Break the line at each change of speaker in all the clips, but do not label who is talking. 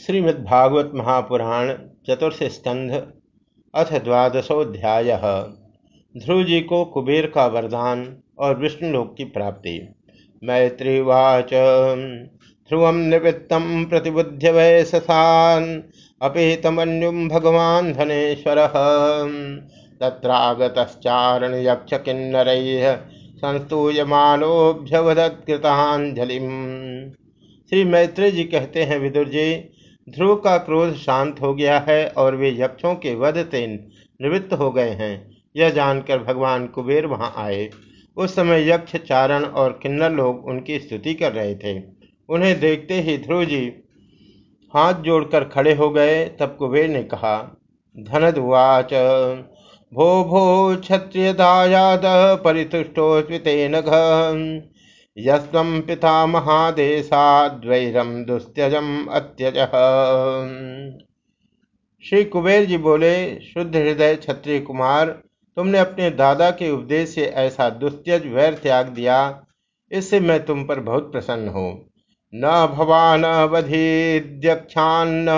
श्रीमद्भागवत महापुराण चतुर्थ स्कंध, अथ द्वादशोध्याय। ध्रुव जी को कुबेर का वरदान और विष्णुलोक की प्राप्ति। मैत्रीवाच, ध्रुव निवृत्त प्रतिबुद्ध वयसान अपेतमन्युम भगवान धनेश्वर। तत्रागतश्चारण यक्ष किन्नर संस्तूयमानोभ्यवदत्कृतांजलि श्री मैत्री जी कहते हैं, विदुर जी ध्रुव का क्रोध शांत हो गया है और वे यक्षों के वध से निवृत्त हो गए हैं। यह जानकर भगवान कुबेर वहाँ आए। उस समय यक्ष, चारण और किन्नर लोग उनकी स्तुति कर रहे थे। उन्हें देखते ही ध्रुव जी हाथ जोड़कर खड़े हो गए। तब कुबेर ने कहा, धनदुवाच भो भो क्षत्रिय परितुष्टो स्वितेन यस्वम पिता महादेशाद्वैरम दुस्त्यजम अत्यज। श्री कुबेर जी बोले, शुद्ध हृदय क्षत्रिय कुमार, तुमने अपने दादा के उपदेश से ऐसा दुस्त्यज, वैर त्याग दिया। इससे मैं तुम पर बहुत प्रसन्न हूँ। न भवान अवधिध्यक्षान्न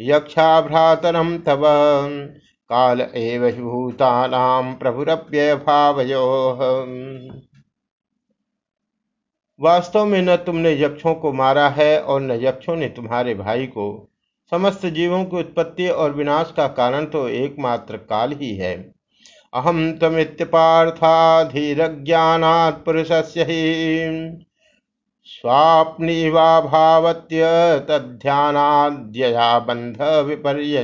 यक्षा भ्रातरम तव। काल एव भूतानाम प्रभुरप्य भावयो वास्तव में न तुमने यक्षों को मारा है और न यक्षों ने तुम्हारे भाई को। समस्त जीवों की उत्पत्ति और विनाश का कारण तो एकमात्र काल ही है। अहम तमित्यपार्थाधीरज्ञानात् पुरुष ही। स्वाप्निवा भावत्य तध्यानाद्यया बंध विपर्य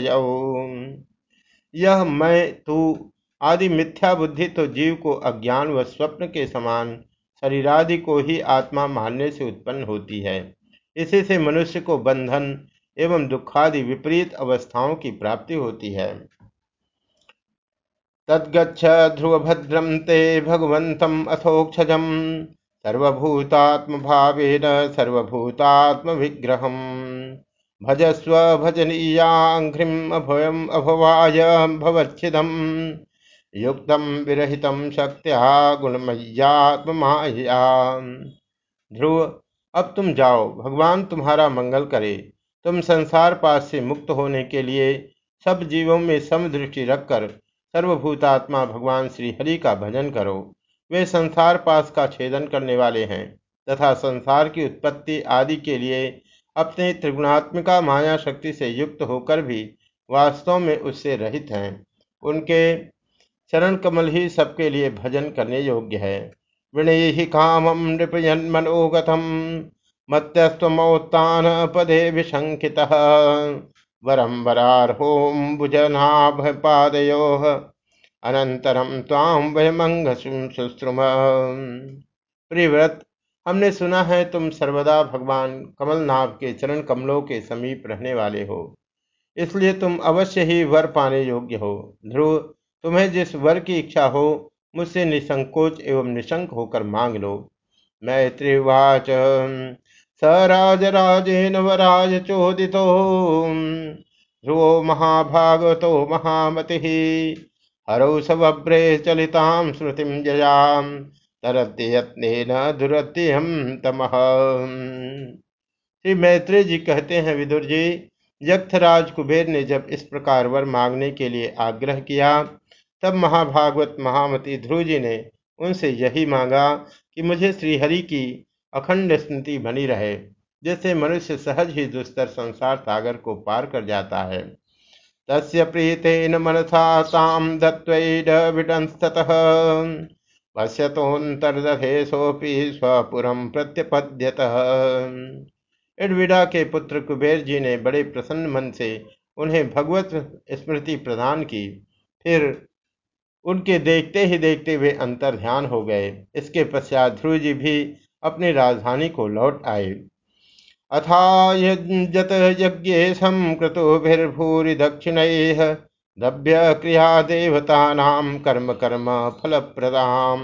यह मैं, तू आदि मिथ्या बुद्धि तो जीव को अज्ञान व स्वप्न के समान शरीरादि को ही आत्मा मानने से उत्पन्न होती है। इसी से मनुष्य को बंधन एवं दुखादि विपरीत अवस्थाओं की प्राप्ति होती है। तद्गच्छ ध्रुवभद्रम ते भगवंतम अथोक्षजम सर्वभूतात्म भावेन सर्वभूतात्म विग्रह भजस्व भजनीयांघ्रिम अभयम अभवाय भवच्छिदम। युक्त विरहित शक्त्या गुणमय्यात्माया ध्रुव, अब तुम जाओ, भगवान तुम्हारा मंगल करे। तुम संसार पास से मुक्त होने के लिए सब जीवों में समदृष्टि रखकर सर्वभूतात्मा भगवान श्री हरि का भजन करो। वे संसार पास का छेदन करने वाले हैं तथा संसार की उत्पत्ति आदि के लिए अपने त्रिगुणात्मिका माया शक्ति से युक्त होकर भी वास्तव में उससे रहित हैं। उनके चरण कमल ही सबके लिए भजन करने योग्य है। विनय ही कामम नृपयन मनोगतम मत्यस्वमोत्तान पदे विशंकित वरम वरारोम पादयो अनंतरम ताम वयमंग सुश्रुम। प्रिव्रत हमने सुना है तुम सर्वदा भगवान कमलनाभ के चरण कमलों के समीप रहने वाले हो। इसलिए तुम अवश्य ही वर पाने योग्य हो। ध्रुव तुम्हें जिस वर की इच्छा हो, मुझसे निसंकोच एवं निशंक होकर मांग लो। मैत्रिवाच स राजराजेन वराज चोदितो। ध्रुवो महाभागवतो महामति। हरौ सव्रे चलिताम श्रुतिम जयाम। तरत्यत्न दुरत्यम तमह श्री मैत्री जी कहते हैं, विदुर जी, यक्षराज कुबेर ने जब इस प्रकार वर मांगने के लिए आग्रह किया तब महाभागवत महामती ध्रुव जी ने उनसे यही मांगा कि मुझे श्रीहरि की अखंड स्मृति बनी रहे जैसे मनुष्य सहज ही दुस्तर संसार सागर को पार कर जाता है। तस्य प्रीतेन मनसा ताम पश्यतोन्तर्दधे सोपी स्वपुरम प्रत्यपद्यत। इडविडा के पुत्र कुबेर जी ने बड़े प्रसन्न मन से उन्हें भगवत स्मृति प्रदान की, फिर उनके देखते ही देखते वे अंतर ध्यान हो गए। इसके पश्चात ध्रुव जी भी अपनी राजधानी को लौट आए। अथा यज्ञ क्रतुभिर्भूरि दक्षिण द्रव्य क्रिया देवता नाम कर्म कर्म फल प्रदाम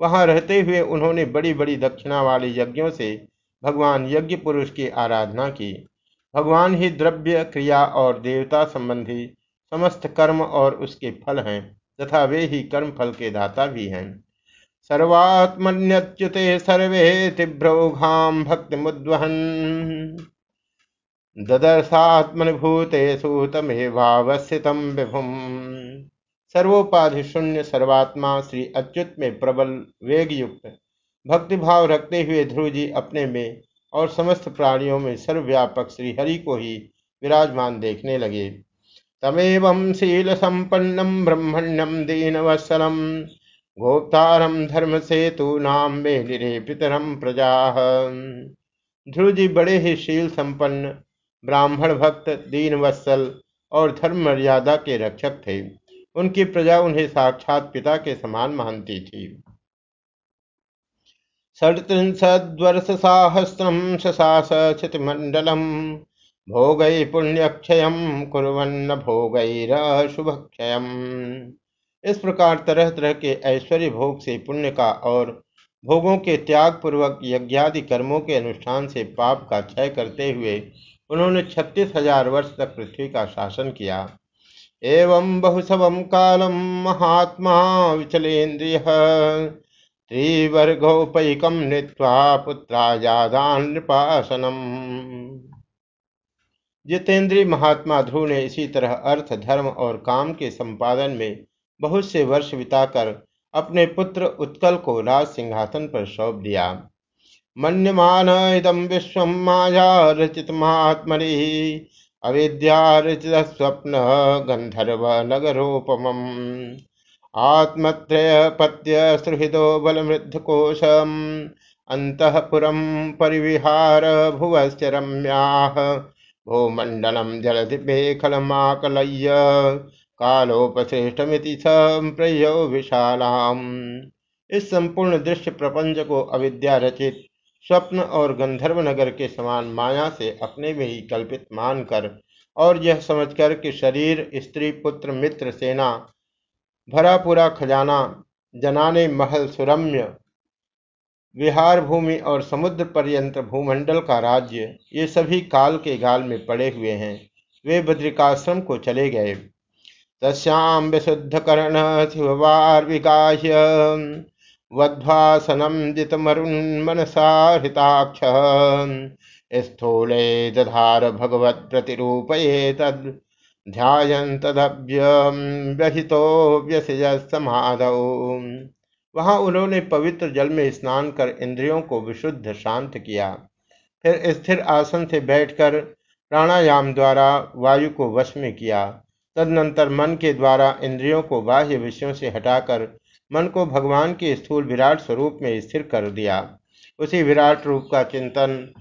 वहाँ रहते हुए उन्होंने बड़ी बड़ी दक्षिणा वाले यज्ञों से भगवान यज्ञ पुरुष की आराधना की। भगवान ही द्रव्य, क्रिया और देवता संबंधी समस्त कर्म और उसके फल हैं। तथा वे ही कर्म फल के दाता भी हैं। सर्वात्मन्युते सर्वे तीव्रौघाम भक्ति मुद्वहन ददर्शात्मनुभूतेषु तमेवावस्थितं विभुम सर्वोपाधि शून्य सर्वात्मा श्री अच्युत में प्रबल वेग युक्त भक्तिभाव रखते हुए ध्रुव जी अपने में और समस्त प्राणियों में सर्वव्यापक श्री हरि को ही विराजमान देखने लगे। तमेव शील संपन्नम ब्रह्मण्यम दीनवत्सलम गोप्तारम धर्म सेतु नाम में निरे प्रजा। ध्रुव जी बड़े ही शील संपन्न ब्राह्मण भक्त दीन वत्सल और धर्म मर्यादा के रक्षक थे। उनकी प्रजा उन्हें साक्षात पिता के समान मानती थी। षड्त्रिंशद्वर्ष साहस्रम शशास क्षितिमंडलम भोगै पुण्यक्षय कुरन्न भोगैर शुभक्षय इस प्रकार तरह तरह के ऐश्वर्य भोग से पुण्य का और भोगों के त्याग पूर्वक यज्ञादि कर्मों के अनुष्ठान से पाप का क्षय करते हुए उन्होंने छत्तीस हज़ार वर्ष तक पृथ्वी का शासन किया। एवं बहुशवम कालम महात्मा विचलेन्द्रिय त्रिवर्गोपैकम नृत्वा पुत्राजादान नृपासनम। जितेंद्रीय महात्मा ध्रुव ने इसी तरह अर्थ, धर्म और काम के संपादन में बहुत से वर्ष बिताकर अपने पुत्र उत्कल को राज सिंहासन पर सौंप दिया। मन्यमान इदम विश्व माया रचित महात्मनि, अविद्या रचित स्वप्न गंधर्व नगरोपम। आत्मत्रय पत्य सुहृदो बलमृद्ध कोशम अंतपुरम परिविहार भुवश्च रम्या। भूमंडलम जलधि मेखलमाकलय्य। कालोपश्रेष्ठमिति संप्रयो विशालाम। इस संपूर्ण दृश्य प्रपंच को अविद्या रचित, स्वप्न और गंधर्व नगर के समान माया से अपने में ही कल्पित मानकर और यह समझकर कि शरीर, स्त्री, पुत्र, मित्र, सेना, भरा पूरा खजाना, जनाने महल सुरम्य विहार भूमि और समुद्र पर्यंत भूमंडल का राज्य ये सभी काल के गाल में पड़े हुए हैं। वे बद्रिकाश्रम को चले गए। तस्यां विशुद्धकर्णशिववार्विगाह्य वध्वासनं जितमरुन्मनसा हृताक्षः स्थूले दधार भगवत्प्रतिरूपये तद् ध्यायन् तदव्यहितो व्यसज समाधौ वहाँ उन्होंने पवित्र जल में स्नान कर इंद्रियों को विशुद्ध शांत किया। फिर स्थिर आसन से बैठकर प्राणायाम द्वारा वायु को वश में किया। तदनंतर मन के द्वारा इंद्रियों को बाह्य विषयों से हटाकर मन को भगवान के स्थूल विराट स्वरूप में स्थिर कर दिया। उसी विराट रूप का चिंतन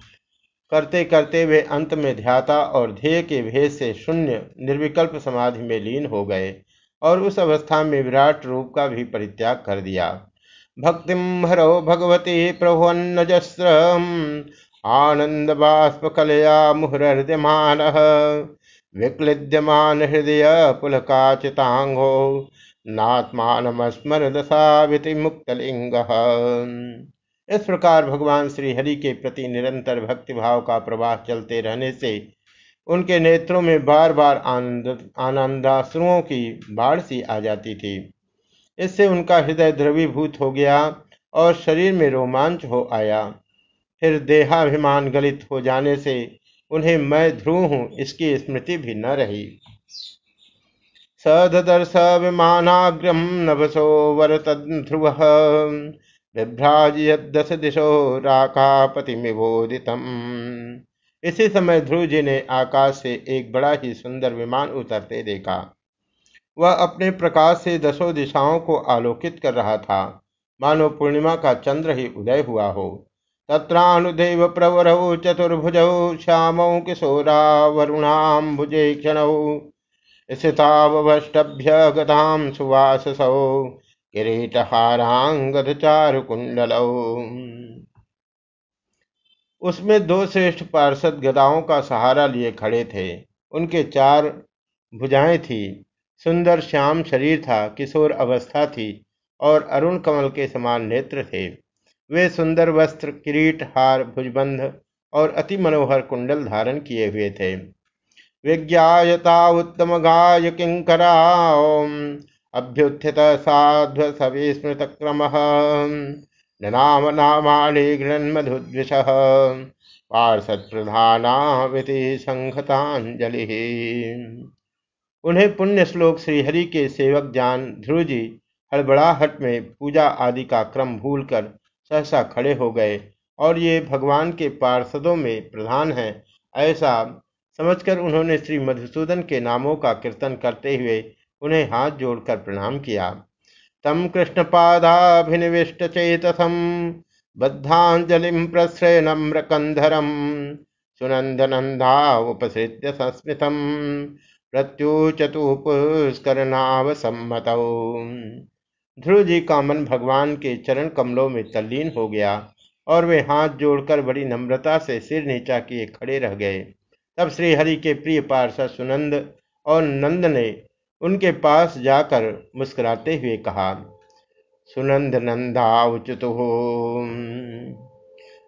करते करते वे अंत में ध्याता और ध्येय के भेद से शून्य निर्विकल्प समाधि में लीन हो गए। और उस अवस्था में विराट रूप का भी परित्याग कर दिया। भक्तिम हरो भगवती प्रभुन्नजस्र आनंद बाष्प कलया मुहृदयमान विक्लिद्यमान हृदय पुलकाचितांगो नात्मानमस्मर मुक्तलिंग इस प्रकार भगवान श्री हरि के प्रति निरंतर भक्तिभाव का प्रवाह चलते रहने से उनके नेत्रों में बार बार आनंद, आनंदाश्रुओं की बाढ़ सी आ जाती थी। इससे उनका हृदय द्रवीभूत हो गया और शरीर में रोमांच हो आया। फिर देहाभिमान गलित हो जाने से उन्हें मैं ध्रुव हूँ, इसकी स्मृति भी न रही। सदर्श विमानाग्रम नभसो ध्रुव विभ्राज दस दिशो राकापतिमिबोधितम इसी समय ध्रुव जी ने आकाश से एक बड़ा ही सुंदर विमान उतरते देखा। वह अपने प्रकाश से दसों दिशाओं को आलोकित कर रहा था। मानो पूर्णिमा का चंद्र ही उदय हुआ हो। तत्रानुदेव प्रवरौ चतुर्भुजौ श्यामौ किशोरावरुणाम्बुजे क्षणौ स्थितावष्टभ्य गतां सुवाससौ किरीटहारांगदचारुकुंडलौ उसमें दो श्रेष्ठ पार्षद गदाओं का सहारा लिए खड़े थे। उनके चार भुजाएँ थी। सुंदर श्याम शरीर था, किशोर अवस्था थी और अरुण कमल के समान नेत्र थे। वे सुंदर वस्त्र, किरीट, हार, भुजबंध और अति मनोहर कुंडल धारण किए हुए थे। विज्ञाता उत्तम गाय किंकरा। अभ्युत्थित साध्व सविस्मृत क्रम नाम नामानि गृहन्मधुद्विष पार्षद प्रधानाविति संहतांजलि उन्हें पुण्य श्लोक श्रीहरि के सेवक जान ध्रुव जी हड़बड़ाहट में पूजा आदि का क्रम भूलकर सहसा खड़े हो गए और ये भगवान के पार्षदों में प्रधान हैं, ऐसा समझकर उन्होंने श्री मधुसूदन के नामों का कीर्तन करते हुए उन्हें हाथ जोड़कर प्रणाम किया। तम कृष्ण पादाभिनिविष्ट चेतसम बद्धांजलि प्रश्रय नम्र कंधरम सुनंदनंदा उपसृत्य संस्मृतम प्रत्युचतु पुष्करनावसम्मत ध्रुव जी का मन भगवान के चरण कमलों में तल्लीन हो गया और वे हाथ जोड़कर बड़ी नम्रता से सिर नीचा किए खड़े रह गए। तब श्री हरि के प्रिय पार्षद सुनंद और नंद ने उनके पास जाकर मुस्कुराते हुए कहा सुनंद नंदा उचित हो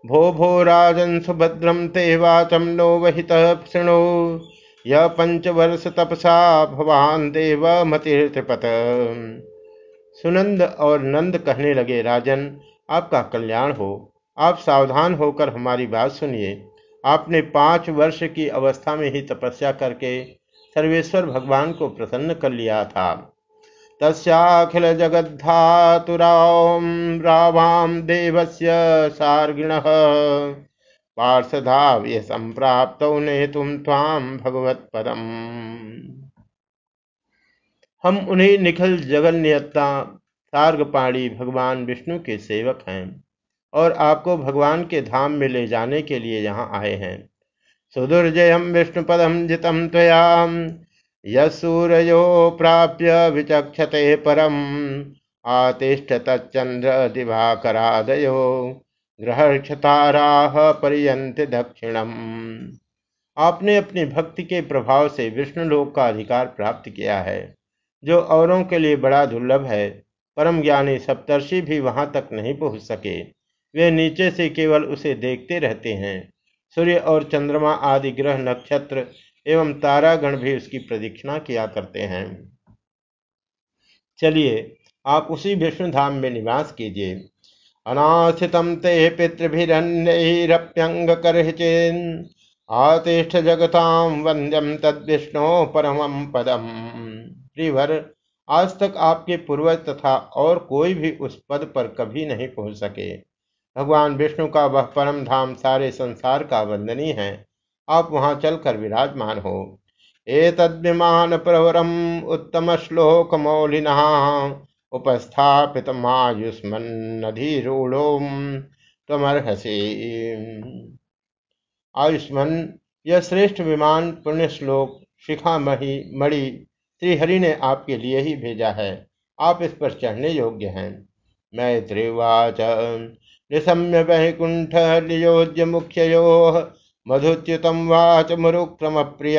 भो भो राजन सुभद्रम ते वाचम नो वहित शृणु यह पंचवर्ष तपसा भवान देव मतिपत सुनंद और नंद कहने लगे, राजन, आपका कल्याण हो। आप सावधान होकर हमारी बात सुनिए। आपने पाँच वर्ष की अवस्था में ही तपस्या करके सर्वेश्वर भगवान को प्रसन्न कर लिया था। तस्खिल जगद्धातुराम रावाम देवस्य सार्गिण। पार्षधाव्य संप्राप्त ने तुम ताम भगवत पदम हम उन्हें निखल जगन नियत्ता सार्गपाणी भगवान विष्णु के सेवक हैं और आपको भगवान के धाम में ले जाने के लिए यहाँ आए हैं। सुदुर्जयम विष्णुपदम जितम त्वयाम यूरयो प्राप्य विचक्षते परम आतिष्ठ तच्चंद्र दिवाकरादयो ग्रहक्षताराह पर्यंत दक्षिणम। आपने अपनी भक्ति के प्रभाव से विष्णु लोक का अधिकार प्राप्त किया है, जो औरों के लिए बड़ा दुर्लभ है। परम ज्ञानी सप्तर्षि भी वहाँ तक नहीं पहुँच सके। वे नीचे से केवल उसे देखते रहते हैं। सूर्य और चंद्रमा आदि ग्रह नक्षत्र एवं तारागण भी उसकी प्रदीक्षिणा किया करते हैं। चलिए, आप उसी विष्णु धाम में निवास कीजिए। अनास्थित ते करचेन आतिष्ठ जगताम वंद्यम तद्विष्णु परम पदम। प्रिवर आज तक आपके पूर्वज तथा और कोई भी उस पद पर कभी नहीं पहुँच सके। भगवान विष्णु का वह परम धाम सारे संसार का वंदनी है। आप वहाँ चलकर विराजमान हो। ए तद्विमान प्रवरम उत्तम श्लोक मौलिना उपस्थापित मायुष्मन्नधिरूढ़ोम तमर्हसी आयुष्मन, यह श्रेष्ठ विमान पुण्य श्लोक शिखा मही मणि श्रीहरि ने आपके लिए ही भेजा है। आप इस पर चढ़ने योग्य हैं। मैत्रिवाच निशम्य वैकुंठ नियोज्य मुख्यो मधुच्युतम वाच मुरुक्रम प्रिय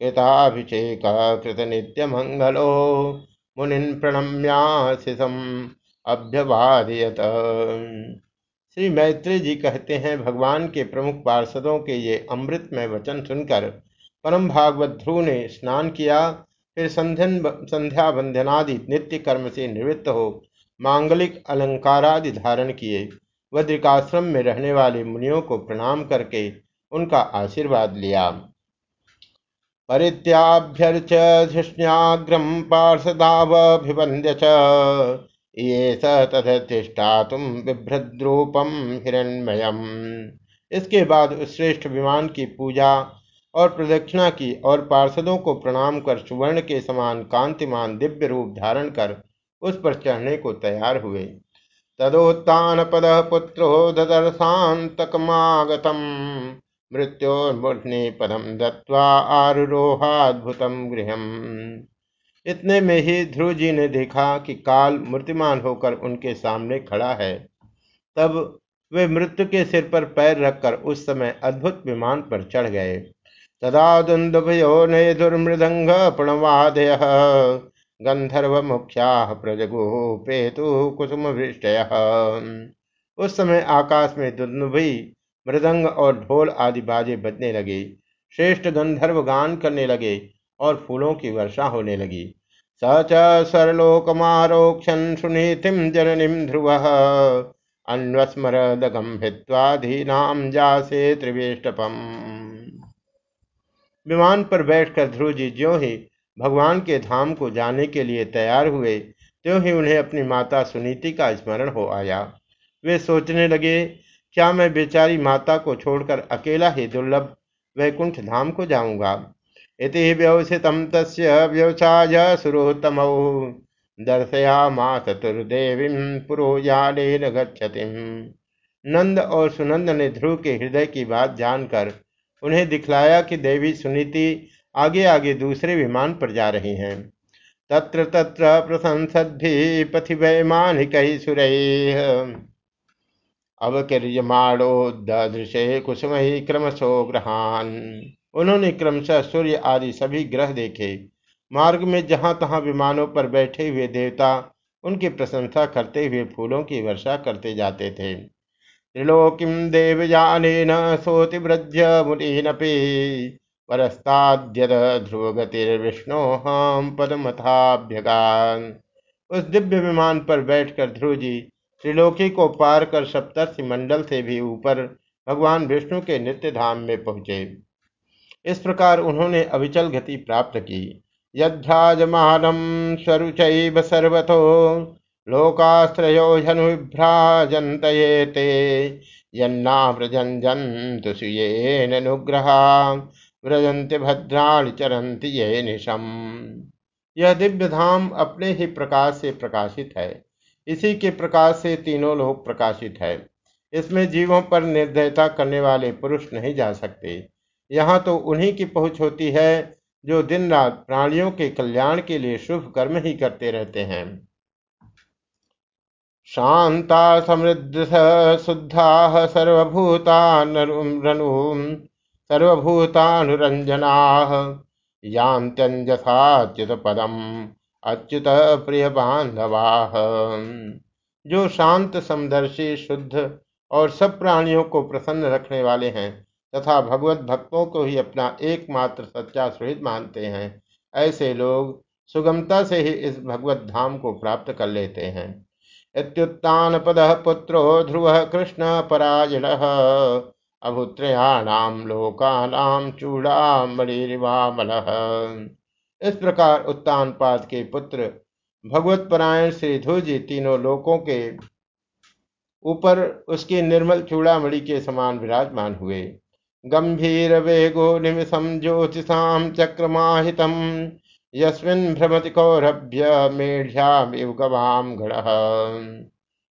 कृत नित्य मंगलो मुनिन प्रणम्याशिषम अभ्यवादयत। श्री मैत्री जी कहते हैं, भगवान के प्रमुख पार्षदों के ये अमृत में वचन सुनकर परम भागवत ध्रुव ने स्नान किया, फिर संध्या बंधनादि नित्य कर्म से निवृत्त हो मांगलिक अलंकारादि धारण किए, वज्रिकाश्रम में रहने वाले मुनियों को प्रणाम करके उनका आशीर्वाद लिया। परित्याभ्यर्च धृष्ण्याग्रम पार्षदावभिवंद्य ये तथिष्ठा तुम बिभ्रद्रूपम हिरण्मयम। इसके बाद उस श्रेष्ठ विमान की पूजा और प्रदक्षिणा की और पार्षदों को प्रणाम कर सुवर्ण के समान कांतिमान दिव्य रूप धारण कर उस पर चढ़ने को तैयार हुए। तदोत्तान पद पुत्रो ददर्शान्तकमागतम। मृत्योर्मूर्धनि पदम दत्वा आरोहाद्भुतम गृह इतने में ही ध्रुव जी ने देखा कि काल मूर्तिमान होकर उनके सामने खड़ा है। तब वे मृत्यु के सिर पर पैर रखकर उस समय अद्भुत विमान पर चढ़ गए। तदा दुंदुभयो ने दुर्मृदंग प्रणवादय। गंधर्व मुख्या प्रजगुपेतु कुसुम वृष्टय उस समय आकाश में दुर्नुभि मृदंग और ढोल आदि बाजे बजने लगे। श्रेष्ठ गंधर्व गान करने लगे और फूलों की वर्षा होने लगी। स च सरलोकमारोक्षण सुनीतिम जननीम ध्रुव। अन्वस्मरदगम भित्वाधीनाम जासे त्रिवेष्टपम। विमान पर बैठकर ध्रुव जी ज्यों ही भगवान के धाम को जाने के लिए तैयार हुए, त्यों ही उन्हें अपनी माता सुनीति का स्मरण हो आया। वे सोचने लगे, क्या मैं बेचारी माता को छोड़कर अकेला ही दुर्लभ वैकुंठ धाम को जाऊँगा? इति व्यवसित व्यवसाय सुरोत्तम। दर्शया माँ चतुर्देवी पुरोयालेन गति नंद और सुनंद ने ध्रुव के हृदय की बात जानकर उन्हें दिखलाया कि देवी सुनीति आगे आगे दूसरे विमान पर जा रहे हैं। तत्र तत्र प्रशंसद्भि पथि वैमानिक सुर। अवकीर्यमाणोदृशे कुसुमही क्रमशो ग्रहान। उन्होंने क्रमशः सूर्य आदि सभी ग्रह देखे। मार्ग में जहाँ तहां विमानों पर बैठे हुए देवता, उनकी प्रशंसा करते हुए फूलों की वर्षा करते जाते थे। त्रिलोकिम देवयान सोतिव्रज मुनीनपि। परस्ताद्यद हम पदमथाभ्यगान। उस दिव्य विमान पर बैठकर ध्रुव जी त्रिलोकी को पार कर सप्तर्षि मंडल से भी ऊपर भगवान विष्णु के नित्य धाम में पहुँचे। इस प्रकार उन्होंने अविचल गति प्राप्त की। यध्याजमानम स्वरुचैव सर्वतो, लोकाश्रयो धनुभ्राजंत ते यन्नाव्रजंजन्तु सुयेन अनुग्रहा व्रजंत भद्राणि चरंति ये निशम। यह दिव्य धाम अपने ही प्रकाश से प्रकाशित है। इसी के प्रकाश से तीनों लोग प्रकाशित है। इसमें जीवों पर निर्दयता करने वाले पुरुष नहीं जा सकते। यहाँ तो उन्हीं की पहुँच होती है, जो दिन रात प्राणियों के कल्याण के लिए शुभ कर्म ही करते रहते हैं। शांता समृद्ध शुद्धा सर्वभूतानु सर्वभूतानुरंजना यांत्यंजसाच्युत पदम अच्युत प्रिय बांधवा जो शांत, समदर्शी, शुद्ध और सब प्राणियों को प्रसन्न रखने वाले हैं तथा भगवत भक्तों को ही अपना एकमात्र सच्चा सुहित मानते हैं, ऐसे लोग सुगमता से ही इस भगवत धाम को प्राप्त कर लेते हैं। इत्युत्तान पद पुत्रो ध्रुव कृष्ण परायण अभुत्रयाणाम लोकानाम चूड़ामणिवामल इस प्रकार उत्तान पाद के पुत्र भगवत परायण श्री ध्रुव जी तीनों लोकों के ऊपर उसकी निर्मल चूड़ामणि के समान विराजमान हुए। गंभीर वेगो निमिषम ज्योतिषाम चक्रमाहितम यस्मिन् भ्रमति कौरभ्य मेढ़्यामिव गवाम गण।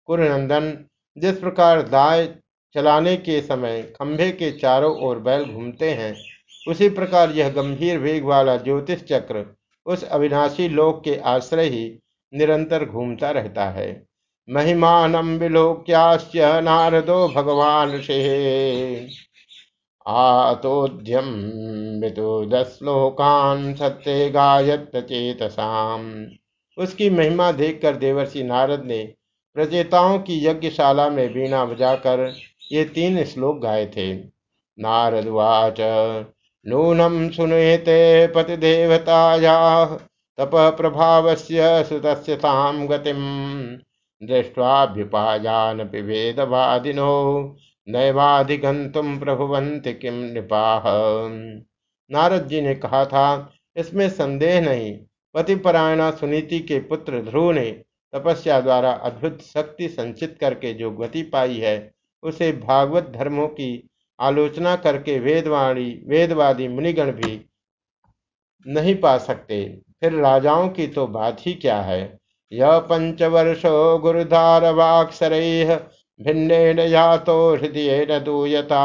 कुरनंदन जिस प्रकार दाय चलाने के समय खंभे के चारों ओर बैल घूमते हैं। उसी प्रकार यह गंभीर वेग वाला ज्योतिष चक्र उस अविनाशी लोक के आश्रय ही निरंतर घूमता रहता है। महिमानम विलोक्याश्च नारदो भगवान से। आतोद्यम विदुदश्लोकान सत्य गायत चेतसाम। उसकी महिमा देखकर देवर्षि नारद ने प्रचेताओं की यज्ञशाला में बीणा बजाकर ये तीन श्लोक गाए थे। नारद वाच नूनम सुनेते पतिदेवताया, तप प्रभाव से सुतस्यताम गतिम दृष्टाभ्युपायान वेदवादिनो नैवाधिगंतुम प्रभुवंत किम निपाह नारद जी ने कहा था, इसमें संदेह नहीं, पतिपरायणा सुनीति के पुत्र ध्रुव ने तपस्या द्वारा अद्भुत शक्ति संचित करके जो गति पाई है उसे भागवत धर्मों की आलोचना करके वेदवाणी, वेदवादी मुनिगण भी नहीं पा सकते। फिर राजाओं की तो बात ही क्या है? यह पंचवर्षो गुरुधार वाक्सर भिन्नेन यातो हृदय दूयता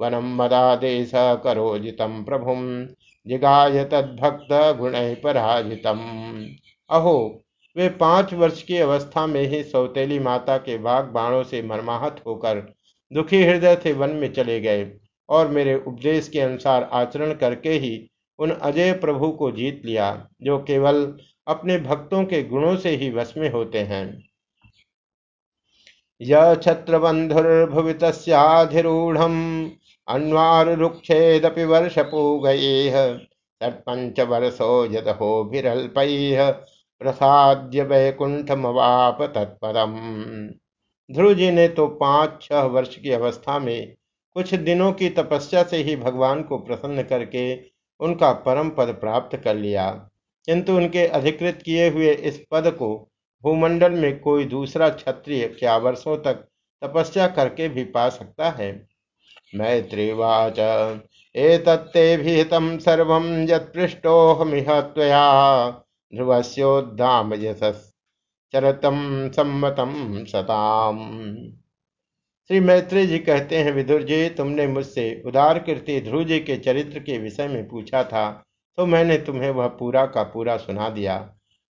वनम मदादेश करोजितम प्रभुम, जिगाय तद्भक्त गुण पराजितम। अहो वे पाँच वर्ष की अवस्था में ही सौतेली माता के बाघ बाणों से मरमाहत होकर दुखी हृदय से वन में चले गए और मेरे उपदेश के अनुसार आचरण करके ही उन अजय प्रभु को जीत लिया, जो केवल अपने भक्तों के गुणों से ही वश में होते हैं। यछत्रबन्धुर्भुवि तस्याधिरूढम् अन्वारुरुक्षेदपि वर्षपूगैः षट्पञ्चवर्षो यदहोभिरल्पैः प्रसाद्य वैकुण्ठमवाप तत्पदम् ध्रुव जी ने तो पाँच छह वर्ष की अवस्था में कुछ दिनों की तपस्या से ही भगवान को प्रसन्न करके उनका परम पद प्राप्त कर लिया। किंतु उनके अधिकृत किए हुए इस पद को भूमंडल में कोई दूसरा क्षत्रिय क्या वर्षों तक तपस्या करके भी पा सकता है? मैत्रीवाच एतत्ते विहितं सर्वं यत्पृष्टोऽहमिह त्वया। ध्रुवस्योद्धाम यशश्चरतं सम्मतं सताम। श्री मैत्री जी कहते हैं, विदुर जी, तुमने मुझसे उदार कीर्ति ध्रुव जी के चरित्र के विषय में पूछा था तो मैंने तुम्हें वह पूरा का पूरा सुना दिया।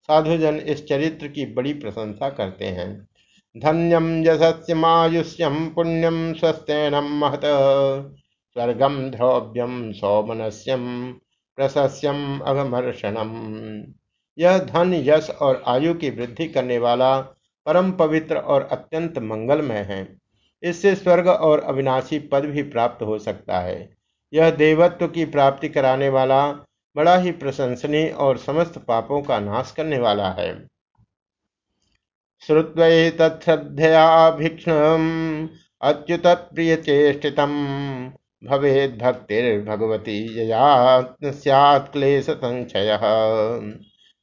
साधुजन इस चरित्र की बड़ी प्रशंसा करते हैं। धन्यम यशस्यमायुष्यम पुण्यम स्वस्थनम महत। स्वर्गम ध्रव्यम सौमनस्यम, प्रशस्यम अघमर्षणम। यह धन, यश और आयु की वृद्धि करने वाला परम पवित्र और अत्यंत मंगलमय है। इससे स्वर्ग और अविनाशी पद भी प्राप्त हो सकता है। यह देवत्व की प्राप्ति कराने वाला बड़ा ही प्रशंसनीय और समस्त पापों का नाश करने वाला है। श्रुत्वैतच्छ्रद्धया भीक्ष्णम् अच्युतप्रियचेष्टितम् भवेद्भक्तिर्भगवती यया स्यात् क्लेश संचय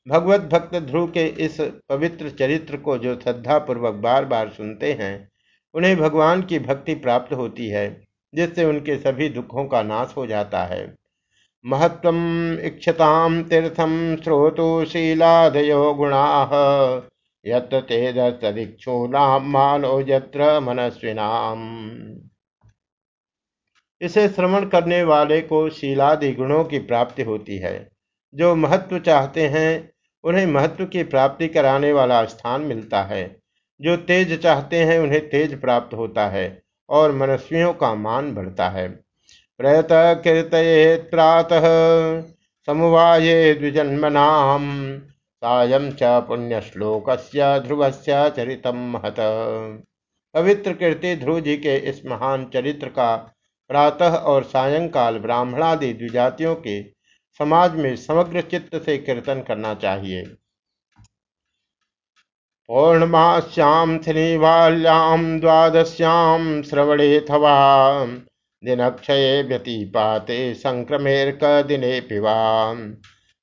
भगवत भक्त ध्रुव के इस पवित्र चरित्र को जो श्रद्धा पूर्वक बार बार सुनते हैं, उन्हें भगवान की भक्ति प्राप्त होती है, जिससे उनके सभी दुखों का नाश हो जाता है। महत्व इक्षताम तीर्थम स्रोतो शीलादयो गुणा नाम मानो यत्र मनस्विनाम। इसे श्रवण करने वाले को शीलादि गुणों की प्राप्ति होती है, जो महत्व चाहते हैं उन्हें महत्व की प्राप्ति कराने वाला स्थान मिलता है। जो तेज चाहते हैं, उन्हें तेज प्राप्त होता है और मनस्वियों का मान बढ़ता है। प्रयत कीर्त प्रातः समुवाये द्विजन्मनाम, सायं च पुण्यश्लोकस्य ध्रुवस्य चरितम महत। पवित्र कीर्ति ध्रुव जी के इस महान चरित्र का प्रातः और सायंकाल ब्राह्मणादि द्विजातियों के समाज में समग्र चित्त से कीर्तन करना चाहिए। पौर्णमास्याम शनिवाल्याम द्वादश्याम श्रवणेथवा दिनक्षये व्यतीपाते संक्रमेर्क दिने पिवा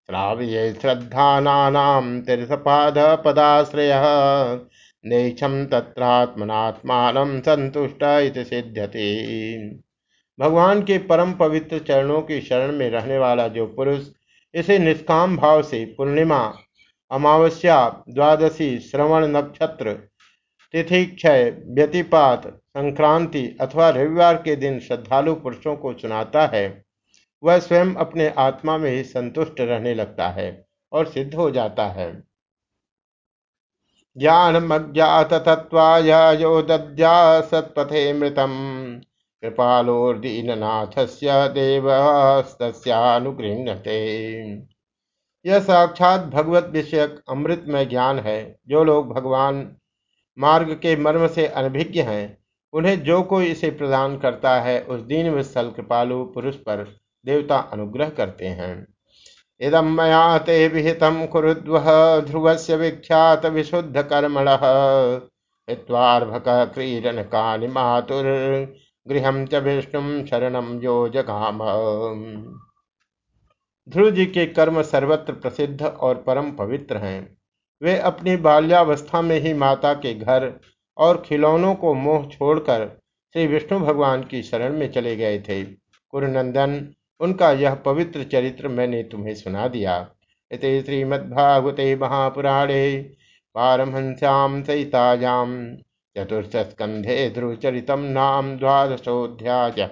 श्राव्ये श्रद्धानानां तीर्थपादपदाश्रयः नैक्षम तत्रात्मनात्मान संतुष्ट इति सिद्ध्यति। भगवान के परम पवित्र चरणों की शरण में रहने वाला जो पुरुष इसे निष्काम भाव से पूर्णिमा, अमावस्या, द्वादशी, श्रवण नक्षत्र तिथि क्षय व्यतिपात, संक्रांति अथवा रविवार के दिन श्रद्धालु पुरुषों को सुनाता है, वह स्वयं अपने आत्मा में ही संतुष्ट रहने लगता है और सिद्ध हो जाता है। ज्ञानमज्ञात तत्वाय यो दद्या सत्पथे मृतम। कृपालोर्दीननाथस्य देवस्तनुगृहते यह साक्षात भगवत विषयक अमृतमय ज्ञान है। जो लोग भगवान मार्ग के मर्म से अनभिज्ञ हैं, उन्हें जो कोई इसे प्रदान करता है, उस दीन विस्थल कृपालु पुरुष पर देवता अनुग्रह करते हैं। इदम मया ते विहितम कुरुद्व ध्रुव से विख्यात विशुद्ध कर्मण हित्वार्भक क्रीडन कानि मातुर गृह च विष्णु शरणम यो जगाम ध्रुव जी के कर्म सर्वत्र प्रसिद्ध और परम पवित्र हैं। वे अपनी बाल्यावस्था में ही माता के घर और खिलौनों को मोह छोड़कर श्री विष्णु भगवान की शरण में चले गए थे। कुरुनंदन उनका यह पवित्र चरित्र मैंने तुम्हें सुना दिया। इत श्रीमद्भागवते महापुराणे पारमहंस्याम सहितायाम। चतुर्थ स्कंधे ध्रुवचरितम नाम द्वादशोध्याय